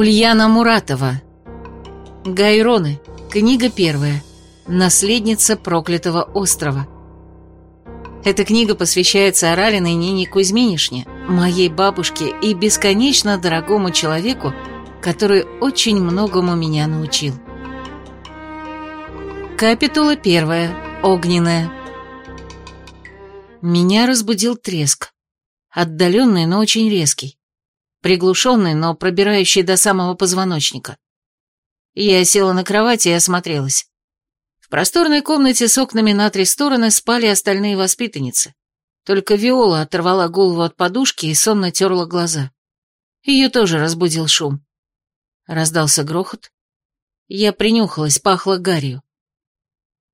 Ульяна Муратова. Гайроны. Книга первая. Наследница проклятого острова. Эта книга посвящается Аралиной Нине Кузьминишне, моей бабушке и бесконечно дорогому человеку, который очень многому меня научил. Капитула первая. Огненная. Меня разбудил треск. Отдаленный, но очень резкий. Приглушенный, но пробирающий до самого позвоночника. Я села на кровати и осмотрелась. В просторной комнате с окнами на три стороны спали остальные воспитанницы. Только Виола оторвала голову от подушки и сонно терла глаза. Ее тоже разбудил шум. Раздался грохот. Я принюхалась, пахло гарью.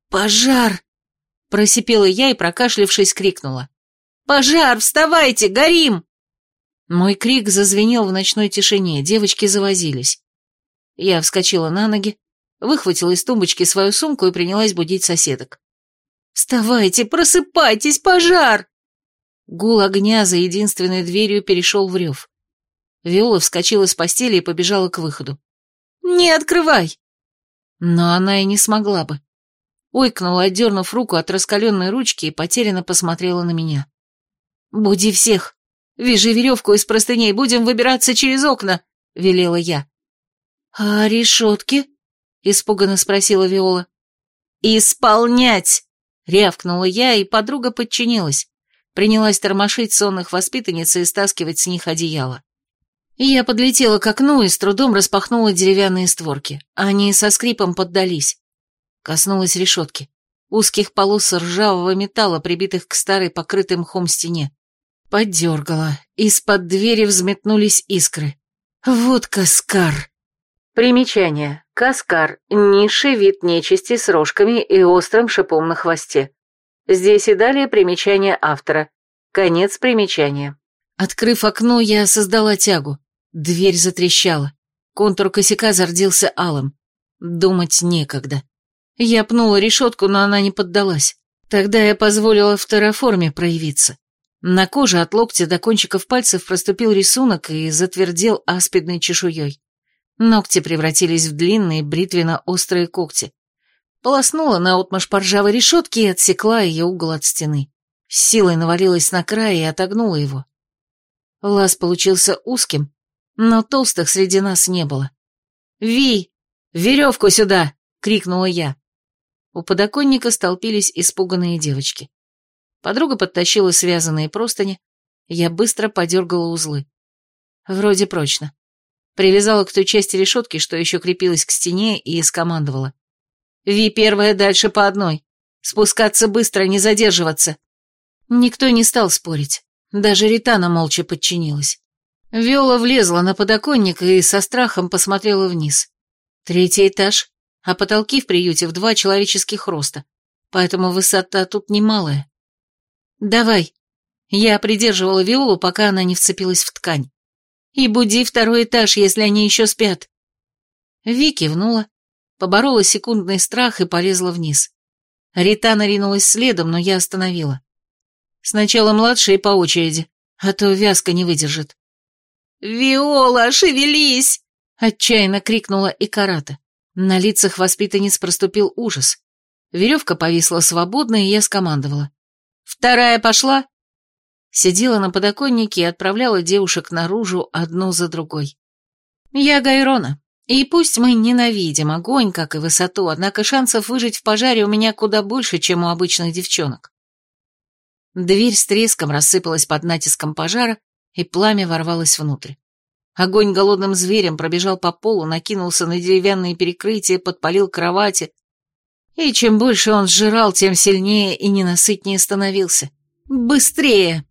«Пожар!» — просипела я и, прокашлявшись, крикнула. «Пожар! Вставайте! Горим!» Мой крик зазвенел в ночной тишине, девочки завозились. Я вскочила на ноги, выхватила из тумбочки свою сумку и принялась будить соседок. «Вставайте! Просыпайтесь! Пожар!» Гул огня за единственной дверью перешел в рев. Виола вскочила с постели и побежала к выходу. «Не открывай!» Но она и не смогла бы ойкнула, отдернув руку от раскаленной ручки и потерянно посмотрела на меня. «Буди всех! Вяжи веревку из простыней, будем выбираться через окна!» — велела я. «А решетки?» — испуганно спросила Виола. «Исполнять!» — рявкнула я, и подруга подчинилась. Принялась тормошить сонных воспитанниц и стаскивать с них одеяло. Я подлетела к окну и с трудом распахнула деревянные створки. Они со скрипом поддались. Коснулась решетки. Узких полос ржавого металла, прибитых к старой покрытой мхом стене. Поддергала. Из-под двери взметнулись искры. Вот каскар. Примечание. Каскар – низший вид нечисти с рожками и острым шипом на хвосте. Здесь и далее примечание автора. Конец примечания. Открыв окно, я создала тягу. Дверь затрещала. Контур косяка зарделся алым. Думать некогда. Я пнула решетку, но она не поддалась. Тогда я позволила второформе проявиться. На коже от локтя до кончиков пальцев проступил рисунок и затвердел аспидной чешуей. Ногти превратились в длинные бритвенно-острые когти. Полоснула наотмашь по ржавой решетке и отсекла ее угол от стены. С силой навалилась на край и отогнула его. Лаз получился узким, но толстых среди нас не было. «Ви! Веревку сюда!» — крикнула я. У подоконника столпились испуганные девочки. Подруга подтащила связанные простыни, я быстро подергала узлы. Вроде прочно. Привязала к той части решетки, что еще крепилась к стене, и скомандовала. «Ви первая, дальше по одной. Спускаться быстро, не задерживаться». Никто не стал спорить. Даже Ритана молча подчинилась. Виола влезла на подоконник и со страхом посмотрела вниз. Третий этаж, а потолки в приюте в два человеческих роста, поэтому высота тут немалая. «Давай». Я придерживала Виолу, пока она не вцепилась в ткань. «И буди второй этаж, если они еще спят». Ви кивнула, поборола секундный страх и полезла вниз. Ритана ринулась следом, но я остановила. Сначала младшие по очереди, а то вязка не выдержит. «Виола, шевелись!» — отчаянно крикнула Икарата. На лицах воспитанниц проступил ужас. Веревка повисла свободно, и я скомандовала. «Вторая пошла?» Сидела на подоконнике и отправляла девушек наружу одну за другой. «Я Гайрона, и пусть мы ненавидим огонь, как и высоту, однако шансов выжить в пожаре у меня куда больше, чем у обычных девчонок». Дверь с треском рассыпалась под натиском пожара, и пламя ворвалось внутрь. Огонь голодным зверем пробежал по полу, накинулся на деревянные перекрытия, подпалил кровати. И чем больше он сжирал, тем сильнее и ненасытнее становился. «Быстрее!»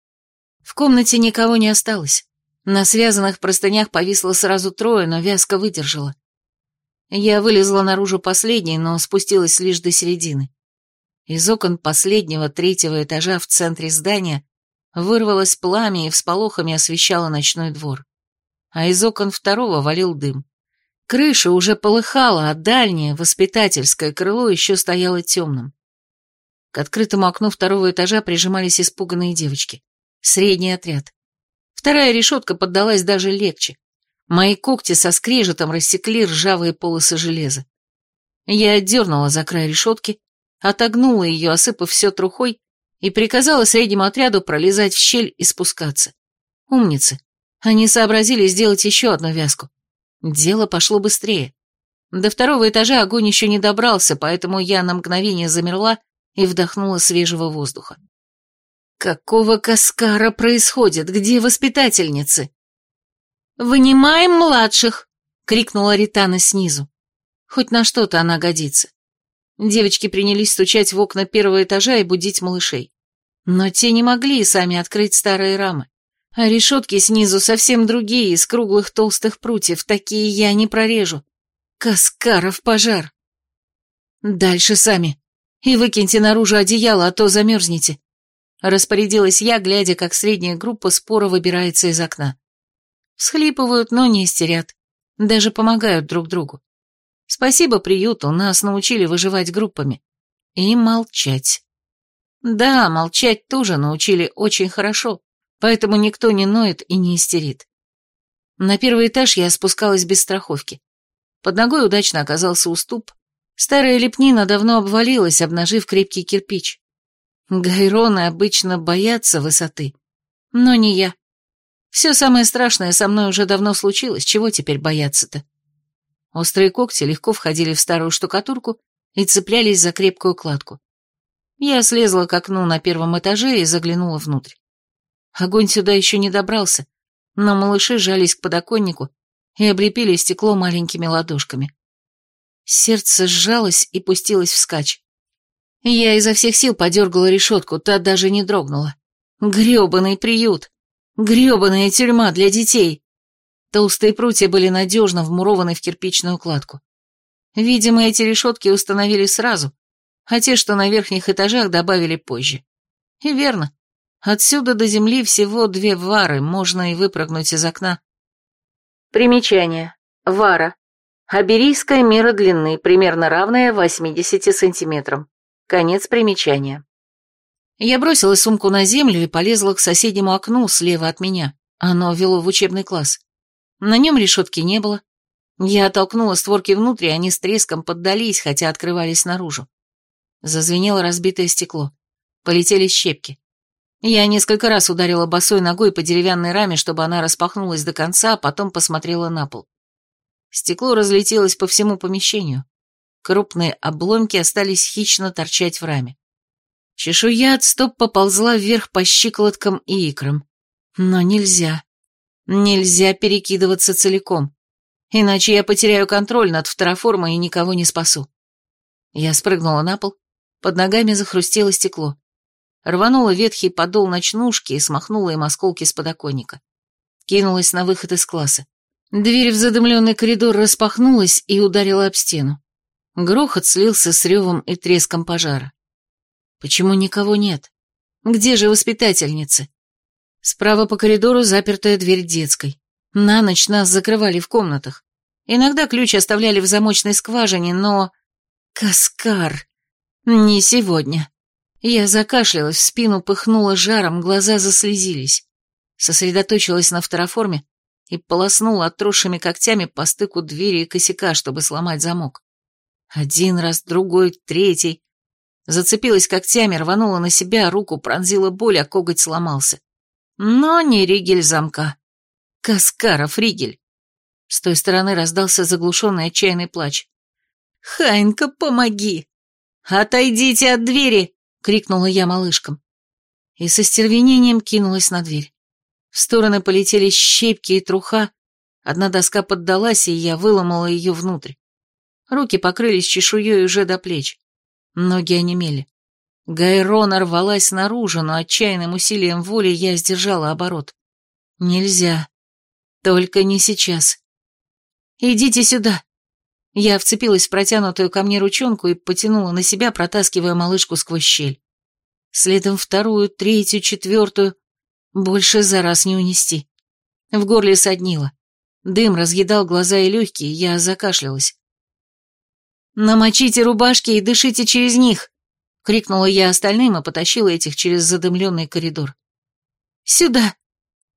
В комнате никого не осталось. На связанных простынях повисло сразу трое, но вязка выдержала. Я вылезла наружу последней, но спустилась лишь до середины. Из окон последнего третьего этажа в центре здания вырвалось пламя и всполохами освещало ночной двор а из окон второго валил дым. Крыша уже полыхала, а дальнее, воспитательское крыло еще стояло темным. К открытому окну второго этажа прижимались испуганные девочки. Средний отряд. Вторая решетка поддалась даже легче. Мои когти со скрежетом рассекли ржавые полосы железа. Я отдернула за край решетки, отогнула ее, осыпав все трухой, и приказала среднему отряду пролезать в щель и спускаться. Умницы. Они сообразили сделать еще одну вязку. Дело пошло быстрее. До второго этажа огонь еще не добрался, поэтому я на мгновение замерла и вдохнула свежего воздуха. Какого каскара происходит? Где воспитательницы? «Вынимаем младших!» — крикнула Ритана снизу. Хоть на что-то она годится. Девочки принялись стучать в окна первого этажа и будить малышей. Но те не могли сами открыть старые рамы. А решетки снизу совсем другие, из круглых толстых прутьев, такие я не прорежу. Каскаров пожар. Дальше сами. И выкиньте наружу одеяло, а то замерзнете. Распорядилась я, глядя, как средняя группа спора выбирается из окна. Всхлипывают, но не истерят. Даже помогают друг другу. Спасибо приюту, нас научили выживать группами. И молчать. Да, молчать тоже научили очень хорошо, поэтому никто не ноет и не истерит. На первый этаж я спускалась без страховки. Под ногой удачно оказался уступ. Старая лепнина давно обвалилась, обнажив крепкий кирпич. Гайроны обычно боятся высоты, но не я. Все самое страшное со мной уже давно случилось, чего теперь бояться-то? Острые когти легко входили в старую штукатурку и цеплялись за крепкую кладку. Я слезла к окну на первом этаже и заглянула внутрь. Огонь сюда еще не добрался, но малыши жались к подоконнику и облепили стекло маленькими ладошками. Сердце сжалось и пустилось вскачь. Я изо всех сил подергала решетку, та даже не дрогнула. Гребаный приют! Гребаная тюрьма для детей! Толстые прутья были надежно вмурованы в кирпичную кладку. Видимо, эти решетки установили сразу, а те, что на верхних этажах, добавили позже. И верно. Отсюда до земли всего две вары, можно и выпрыгнуть из окна. Примечание. Вара. Аберийская мера длины, примерно равная 80 сантиметрам. Конец примечания. Я бросила сумку на землю и полезла к соседнему окну слева от меня. Оно вело в учебный класс. На нем решетки не было. Я оттолкнула створки внутрь, и они с треском поддались, хотя открывались наружу. Зазвенело разбитое стекло. Полетели щепки. Я несколько раз ударила босой ногой по деревянной раме, чтобы она распахнулась до конца, а потом посмотрела на пол. Стекло разлетелось по всему помещению. Крупные обломки остались хищно торчать в раме. Чешуя от стоп поползла вверх по щиколоткам и икрам. Но нельзя. Нельзя перекидываться целиком. Иначе я потеряю контроль над второформой и никого не спасу. Я спрыгнула на пол, под ногами захрустело стекло. Рванула ветхий подол ночнушки и смахнула им осколки с подоконника. Кинулась на выход из класса. Дверь в задымленный коридор распахнулась и ударила об стену. Грохот слился с ревом и треском пожара. Почему никого нет? Где же воспитательницы? Справа по коридору запертая дверь детской. На ночь нас закрывали в комнатах. Иногда ключ оставляли в замочной скважине, но... Каскар! Не сегодня. Я закашлялась, в спину пыхнула жаром, глаза заслезились. Сосредоточилась на второформе и полоснула отросшими когтями по стыку двери и косяка, чтобы сломать замок. Один раз, другой, третий. Зацепилась когтями, рванула на себя, руку пронзила боль, а коготь сломался. Но не ригель замка. Каскаров ригель. С той стороны раздался заглушенный отчаянный плач. «Ханька, помоги!» «Отойдите от двери!» — крикнула я малышкам. И со стервенением кинулась на дверь. В стороны полетели щепки и труха. Одна доска поддалась, и я выломала ее внутрь. Руки покрылись чешуей уже до плеч. Ноги онемели. Гайрона рвалась наружу, но отчаянным усилием воли я сдержала оборот. Нельзя. Только не сейчас. «Идите сюда!» Я вцепилась в протянутую ко мне ручонку и потянула на себя, протаскивая малышку сквозь щель. Следом вторую, третью, четвертую. Больше за раз не унести. В горле соднило. Дым разъедал глаза и легкие, я закашлялась. «Намочите рубашки и дышите через них!» — крикнула я остальным и потащила этих через задымленный коридор. «Сюда!»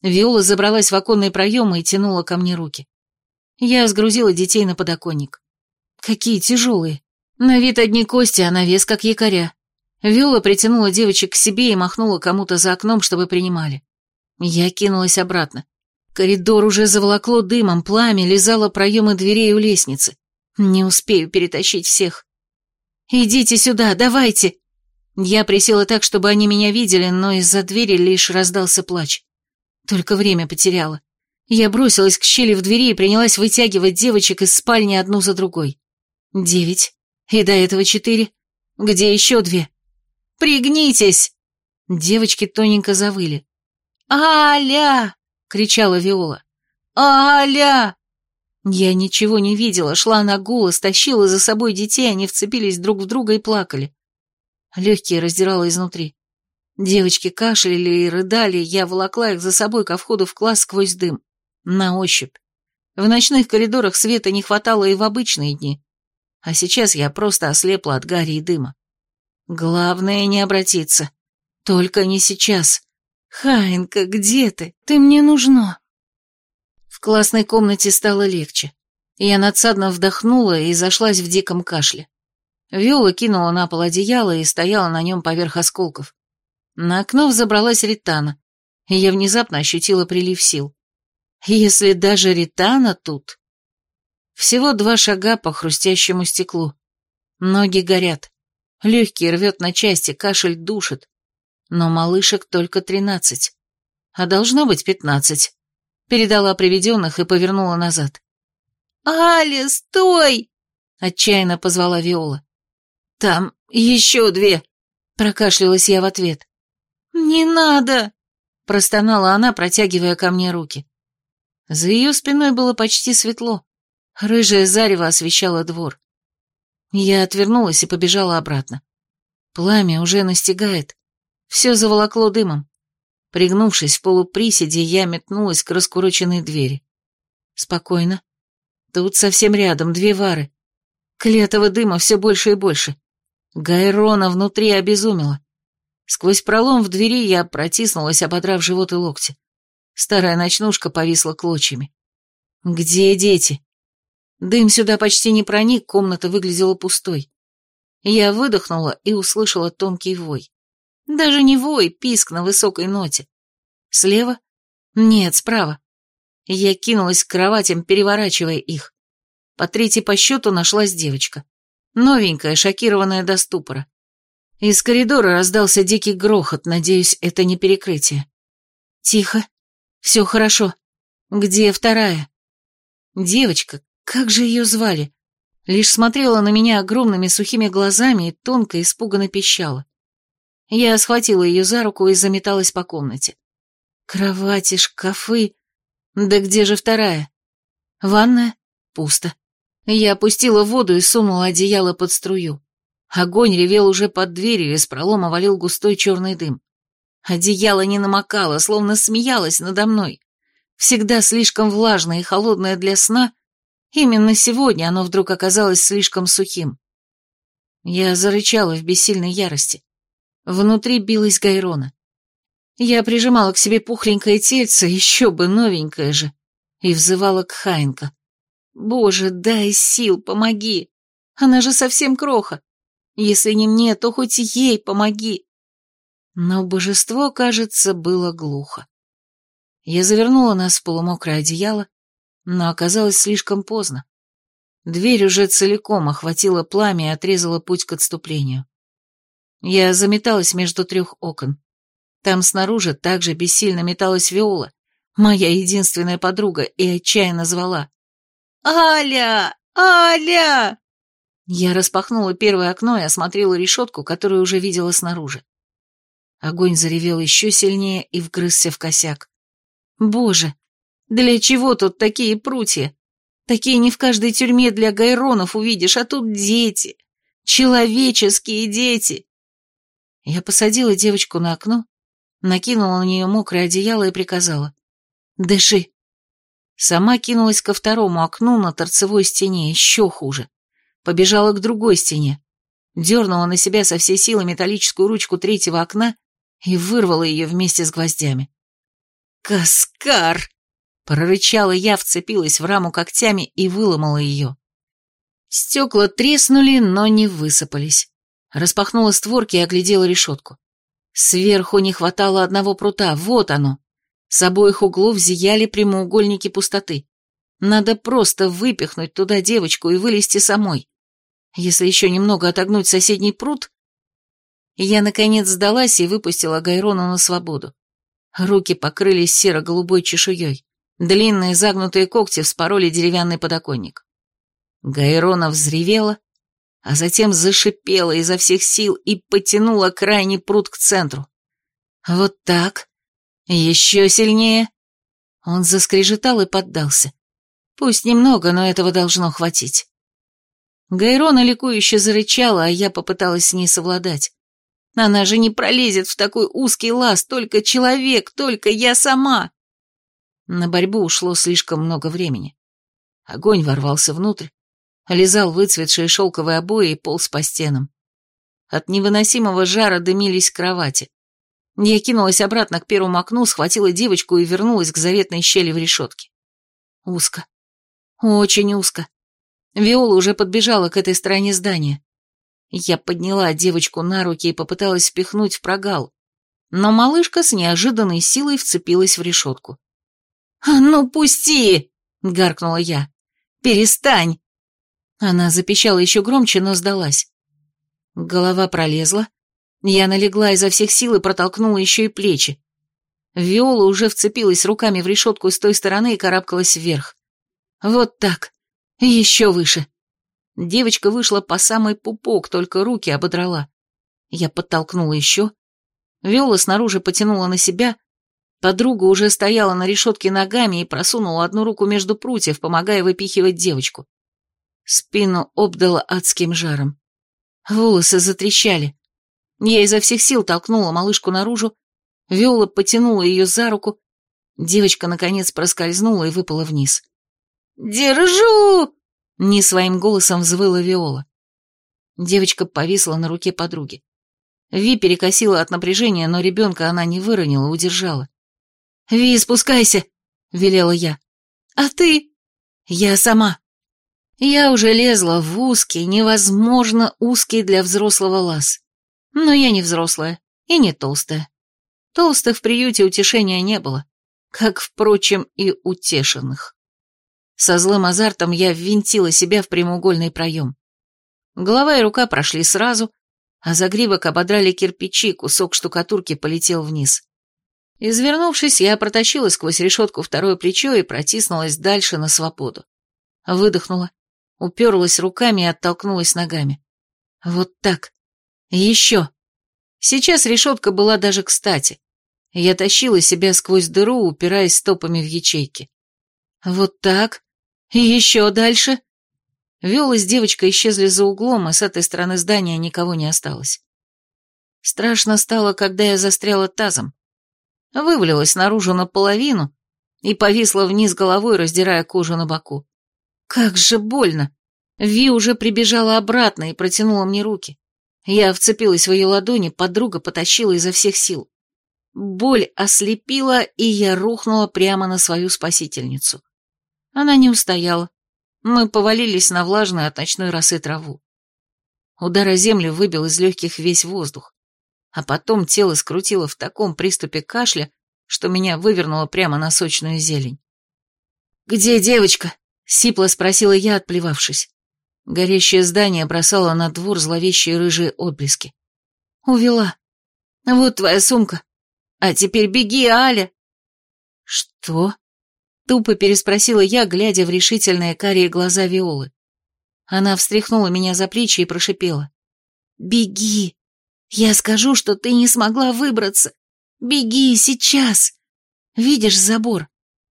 Виола забралась в оконный проем и тянула ко мне руки. Я сгрузила детей на подоконник. Какие тяжелые. На вид одни кости, а на вес как якоря. Виола притянула девочек к себе и махнула кому-то за окном, чтобы принимали. Я кинулась обратно. Коридор уже заволокло дымом, пламя лизало проемы дверей у лестницы. Не успею перетащить всех. «Идите сюда, давайте!» Я присела так, чтобы они меня видели, но из-за двери лишь раздался плач. Только время потеряла. Я бросилась к щели в двери и принялась вытягивать девочек из спальни одну за другой. Девять. И до этого четыре. Где еще две? «Пригнитесь!» Девочки тоненько завыли. «Аля!» — кричала Виола. «Аля!» Я ничего не видела, шла на голос, тащила за собой детей, они вцепились друг в друга и плакали. Легкие раздирало изнутри. Девочки кашляли и рыдали, я волокла их за собой ко входу в класс сквозь дым. На ощупь. В ночных коридорах света не хватало и в обычные дни. А сейчас я просто ослепла от гари и дыма. Главное не обратиться. Только не сейчас. Хаинка, где ты? Ты мне нужна. В классной комнате стало легче. Я надсадно вдохнула и зашлась в диком кашле. Виола кинула на пол одеяло и стояла на нем поверх осколков. На окно взобралась Ритана, и я внезапно ощутила прилив сил. Если даже Ритана тут... Всего два шага по хрустящему стеклу. Ноги горят. Легкий рвет на части, кашель душит. Но малышек только тринадцать. А должно быть пятнадцать. Передала приведенных и повернула назад. «Аля, стой!» — отчаянно позвала Виола. «Там еще две!» — прокашлялась я в ответ. «Не надо!» — простонала она, протягивая ко мне руки. За ее спиной было почти светло. Рыжее зарево освещало двор. Я отвернулась и побежала обратно. Пламя уже настигает. Все заволокло дымом. Пригнувшись в полуприседе, я метнулась к раскуроченной двери. Спокойно. Тут совсем рядом две вары. Клетого дыма все больше и больше. Гайрона внутри обезумела. Сквозь пролом в двери я протиснулась, ободрав живот и локти. Старая ночнушка повисла клочьями. «Где дети?» Дым сюда почти не проник, комната выглядела пустой. Я выдохнула и услышала тонкий вой. Даже не вой, писк на высокой ноте. Слева? Нет, справа. Я кинулась к кроватям, переворачивая их. По третьей по счету нашлась девочка. Новенькая, шокированная до ступора. Из коридора раздался дикий грохот, надеюсь, это не перекрытие. Тихо. Все хорошо. Где вторая? Девочка, как же ее звали? Лишь смотрела на меня огромными сухими глазами и тонко испуганно пищала. Я схватила ее за руку и заметалась по комнате. Кровати, шкафы... Да где же вторая? Ванная? Пусто. Я опустила воду и сунула одеяло под струю. Огонь ревел уже под дверью, из пролома валил густой черный дым. Одеяло не намокало, словно смеялось надо мной. Всегда слишком влажное и холодное для сна, именно сегодня оно вдруг оказалось слишком сухим. Я зарычала в бессильной ярости. Внутри билась Гайрона. Я прижимала к себе пухленькое тельце, еще бы новенькое же, и взывала к Хайнка. «Боже, дай сил, помоги! Она же совсем кроха! Если не мне, то хоть ей помоги!» Но божество, кажется, было глухо. Я завернула нас в полумокрое одеяло, но оказалось слишком поздно. Дверь уже целиком охватила пламя и отрезала путь к отступлению. Я заметалась между трех окон. Там снаружи также бессильно металась Виола, моя единственная подруга, и отчаянно звала. «Аля! Аля!» Я распахнула первое окно и осмотрела решетку, которую уже видела снаружи. Огонь заревел еще сильнее и вгрызся в косяк. «Боже, для чего тут такие прутья? Такие не в каждой тюрьме для гайронов увидишь, а тут дети. Человеческие дети!» Я посадила девочку на окно, накинула на нее мокрое одеяло и приказала. «Дыши!» Сама кинулась ко второму окну на торцевой стене, еще хуже. Побежала к другой стене, дернула на себя со всей силы металлическую ручку третьего окна и вырвала ее вместе с гвоздями. «Каскар!» — Прорычала я, вцепилась в раму когтями и выломала ее. Стекла треснули, но не высыпались. Распахнула створки и оглядела решетку. Сверху не хватало одного прута, вот оно. С обоих углов зияли прямоугольники пустоты. Надо просто выпихнуть туда девочку и вылезти самой. Если еще немного отогнуть соседний пруд... Я, наконец, сдалась и выпустила Гайрона на свободу. Руки покрылись серо-голубой чешуей. Длинные загнутые когти вспороли деревянный подоконник. Гайрона взревела, а затем зашипела изо всех сил и потянула крайний пруд к центру. Вот так. Еще сильнее. Он заскрежетал и поддался. Пусть немного, но этого должно хватить. Гайрона ликующе зарычала, а я попыталась с ней совладать. Она же не пролезет в такой узкий лаз, только человек, только я сама. На борьбу ушло слишком много времени. Огонь ворвался внутрь, лизал выцветшие шелковые обои и полз по стенам. От невыносимого жара дымились кровати. Я кинулась обратно к первому окну, схватила девочку и вернулась к заветной щели в решетке. Узко. Очень узко. Виола уже подбежала к этой стороне здания. Я подняла девочку на руки и попыталась впихнуть в прогал, но малышка с неожиданной силой вцепилась в решетку. «А ну, пусти!» — гаркнула я. «Перестань!» Она запищала еще громче, но сдалась. Голова пролезла. Я налегла изо всех сил и протолкнула еще и плечи. Виола уже вцепилась руками в решетку с той стороны и карабкалась вверх. Вот так. Еще выше. Девочка вышла по самый пупок, только руки ободрала. Я подтолкнула еще. Виола снаружи потянула на себя. Подруга уже стояла на решетке ногами и просунула одну руку между прутьев, помогая выпихивать девочку. Спину обдала адским жаром. Волосы затрещали. Я изо всех сил толкнула малышку наружу, Виола потянула ее за руку. Девочка, наконец, проскользнула и выпала вниз. «Держу!» Не своим голосом взвыла Виола. Девочка повисла на руке подруги. Ви перекосила от напряжения, но ребенка она не выронила, удержала. «Ви, спускайся!» — велела я. «А ты?» «Я сама». Я уже лезла в узкий, невозможно узкий для взрослого лаз. Но я не взрослая и не толстая. Толстых в приюте утешения не было, как, впрочем, и утешенных. Со злым азартом я ввинтила себя в прямоугольный проем. Голова и рука прошли сразу, а загривок ободрали кирпичи, кусок штукатурки полетел вниз. Извернувшись, я протащила сквозь решетку второе плечо и протиснулась дальше на свободу. Выдохнула, уперлась руками и оттолкнулась ногами. Вот так. Еще. Сейчас решетка была даже кстати. Я тащила себя сквозь дыру, упираясь стопами в ячейки. Вот так. И еще дальше. Виола с девочкой исчезли за углом, и с этой стороны здания никого не осталось. Страшно стало, когда я застряла тазом. Вывалилась наружу наполовину и повисла вниз головой, раздирая кожу на боку. Как же больно! Ви уже прибежала обратно и протянула мне руки. Я вцепилась в ее ладони, подруга потащила изо всех сил. Боль ослепила, и я рухнула прямо на свою спасительницу. Она не устояла. Мы повалились на влажную от ночной росы траву. Удар о землю выбил из легких весь воздух, а потом тело скрутило в таком приступе кашля, что меня вывернуло прямо на сочную зелень. «Где девочка?» — сипло спросила я, отплевавшись. Горящее здание бросало на двор зловещие рыжие отблески. «Увела. Вот твоя сумка. А теперь беги, Аля!» «Что?» Тупо переспросила я, глядя в решительные карие глаза Виолы. Она встряхнула меня за плечи и прошипела. «Беги! Я скажу, что ты не смогла выбраться! Беги сейчас! Видишь забор?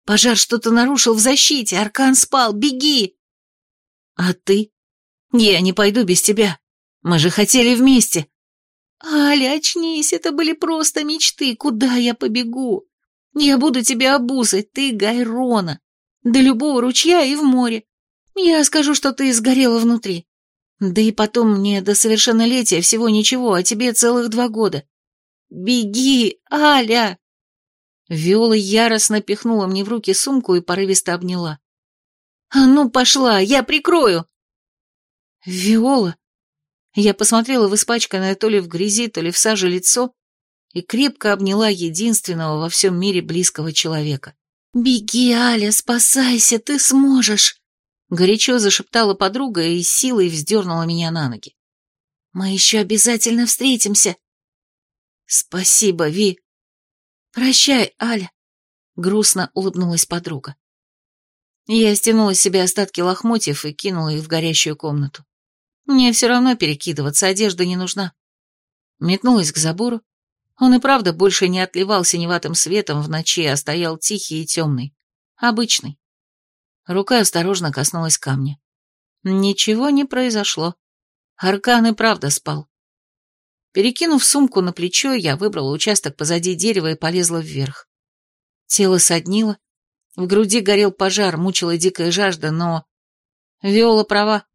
Пожар что-то нарушил в защите, Аркан спал, беги!» «А ты?» «Я не пойду без тебя. Мы же хотели вместе». «Аля, очнись, это были просто мечты. Куда я побегу? Я буду тебя обузать, ты Гайрона. До любого ручья и в море. Я скажу, что ты сгорела внутри. Да и потом мне до совершеннолетия всего ничего, а тебе целых два года. Беги, Аля!» Виола яростно пихнула мне в руки сумку и порывисто обняла. «А ну, пошла, я прикрою!» «Виола!» Я посмотрела в испачканное то ли в грязи, то ли в саже лицо и крепко обняла единственного во всем мире близкого человека. «Беги, Аля, спасайся, ты сможешь!» Горячо зашептала подруга и силой вздернула меня на ноги. «Мы еще обязательно встретимся!» «Спасибо, Ви!» «Прощай, Аля!» Грустно улыбнулась подруга. Я стянула с себя остатки лохмотьев и кинула их в горящую комнату. Мне все равно перекидываться, одежда не нужна. Метнулась к забору. Он и правда больше не отливал синеватым светом в ночи, а стоял тихий и темный. Обычный. Рука осторожно коснулась камня. Ничего не произошло. Аркан и правда спал. Перекинув сумку на плечо, я выбрала участок позади дерева и полезла вверх. Тело соднило, в груди горел пожар, мучила дикая жажда, но... Виола права.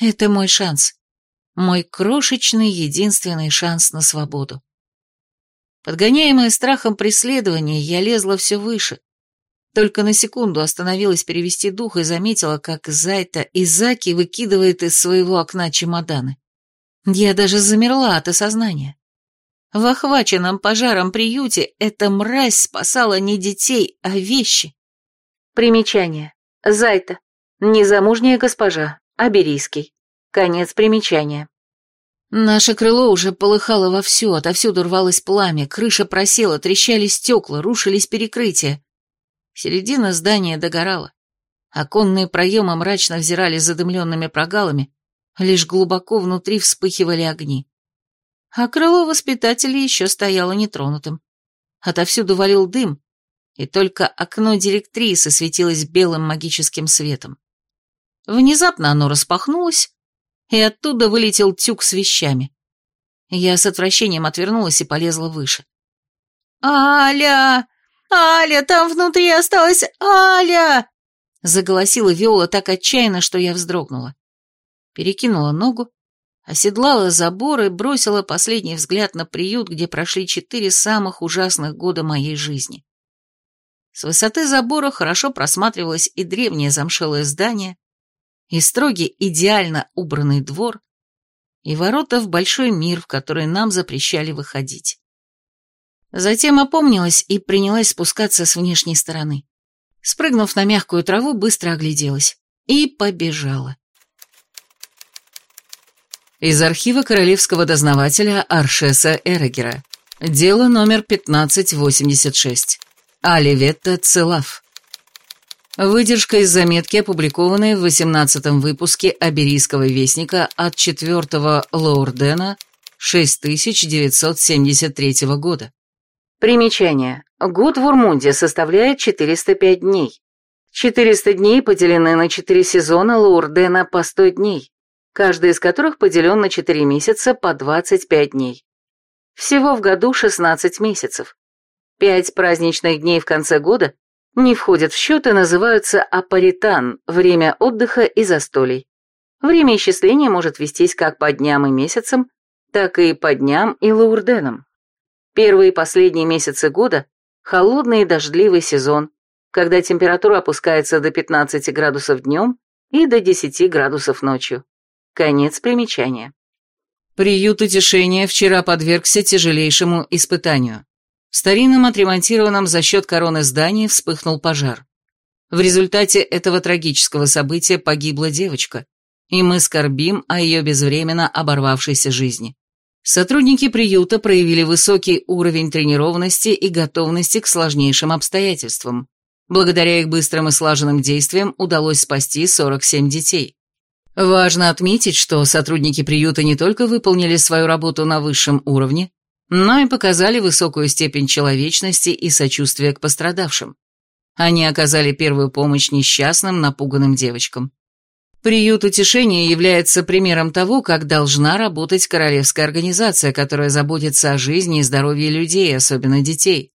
Это мой шанс. Мой крошечный единственный шанс на свободу. Подгоняемая страхом преследования, я лезла все выше. Только на секунду остановилась перевести дух и заметила, как Зайта Изаки выкидывает из своего окна чемоданы. Я даже замерла от осознания. В охваченном пожаром приюте эта мразь спасала не детей, а вещи. Примечание. Зайта. Незамужняя госпожа. Аберийский. Конец примечания. Наше крыло уже полыхало вовсю, отовсюду рвалось пламя, крыша просела, трещали стекла, рушились перекрытия. Середина здания догорала. Оконные проемы мрачно взирали задымленными прогалами, лишь глубоко внутри вспыхивали огни. А крыло воспитателей еще стояло нетронутым. Отовсюду валил дым, и только окно директрисы светилось белым магическим светом. Внезапно оно распахнулось, и оттуда вылетел тюк с вещами. Я с отвращением отвернулась и полезла выше. «Аля! Аля, там внутри осталась Аля!» Заголосила Виола так отчаянно, что я вздрогнула. Перекинула ногу, оседлала забор и бросила последний взгляд на приют, где прошли четыре самых ужасных года моей жизни. С высоты забора хорошо просматривалось и древнее замшелое здание, и строгий идеально убранный двор, и ворота в большой мир, в который нам запрещали выходить. Затем опомнилась и принялась спускаться с внешней стороны. Спрыгнув на мягкую траву, быстро огляделась. И побежала. Из архива королевского дознавателя Аршеса Эрегера. Дело номер 1586. Аливетта Целав. Выдержка из заметки, опубликованной в 18 выпуске Аберийского вестника от 4 Лоурдена 6973 года. Примечание. Год в Урмунде составляет 405 дней. 400 дней поделены на 4 сезона Лоурдена по 100 дней, каждый из которых поделен на 4 месяца по 25 дней. Всего в году 16 месяцев. Пять праздничных дней в конце года не входят в счет и называются апаритан – время отдыха и застолий. Время исчисления может вестись как по дням и месяцам, так и по дням и лаурденам. Первые и последние месяцы года – холодный и дождливый сезон, когда температура опускается до 15 градусов днем и до 10 градусов ночью. Конец примечания. Приют утешения вчера подвергся тяжелейшему испытанию. В старинном отремонтированном за счет короны здании вспыхнул пожар. В результате этого трагического события погибла девочка, и мы скорбим о ее безвременно оборвавшейся жизни. Сотрудники приюта проявили высокий уровень тренированности и готовности к сложнейшим обстоятельствам. Благодаря их быстрым и слаженным действиям удалось спасти 47 детей. Важно отметить, что сотрудники приюта не только выполнили свою работу на высшем уровне, но и показали высокую степень человечности и сочувствия к пострадавшим. Они оказали первую помощь несчастным, напуганным девочкам. Приют утешения является примером того, как должна работать королевская организация, которая заботится о жизни и здоровье людей, особенно детей.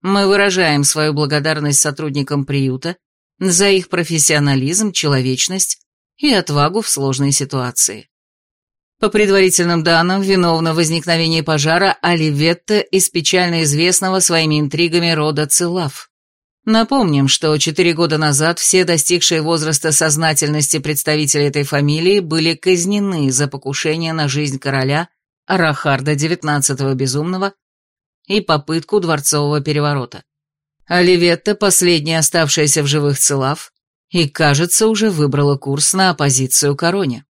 Мы выражаем свою благодарность сотрудникам приюта за их профессионализм, человечность и отвагу в сложной ситуации. По предварительным данным, виновна в возникновении пожара Оливетта из печально известного своими интригами рода Целав. Напомним, что четыре года назад все достигшие возраста сознательности представители этой фамилии были казнены за покушение на жизнь короля Арахарда XIX Безумного и попытку дворцового переворота. Оливетта, последняя оставшаяся в живых Целав, и, кажется, уже выбрала курс на оппозицию короне.